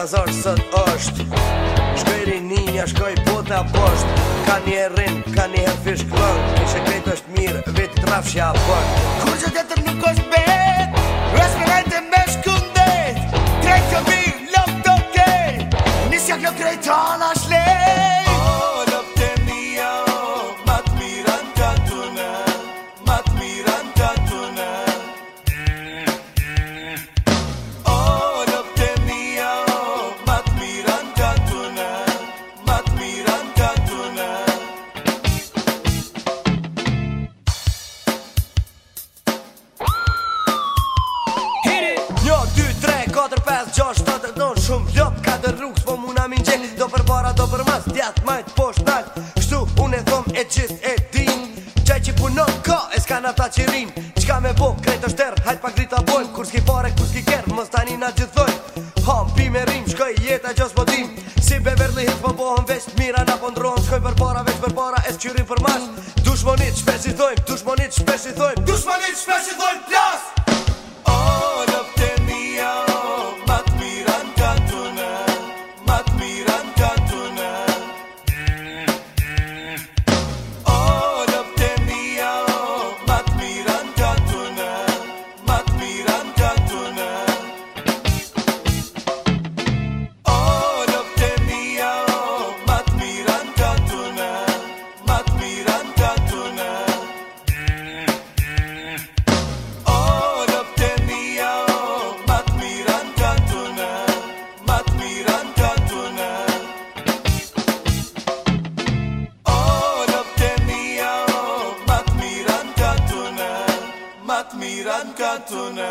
pazar sot është Shkoj rini nja shkoj po të Ka një herrin, ka një herë fish klon Një që është mirë, vetë të rafë shja apon Kur që djetër nuk është bet Rësë me rajtë me shkundet Krejt të bi, lëmë të kej okay. Nisë jo kjo krejt të shtal Kështu unë e thom e gjith e din Qaj që punon ka e s'ka në ta që rin Qka me bo krejt është der Hajt pa grita bojm Kur s'ki pare kur s'ki ker Më stani na gjithoj Ham pi me rim Shkoj jeta gjos po Si Beverly Hills më po bohëm veç Mira na pëndrohëm po Shkoj për para veç për para E s'qyrim për mas Dushmonit shpesh i thojm Dushmonit shpesh i thojm Dushmonit shpesh i thojm Plas Oh, aliran katuna.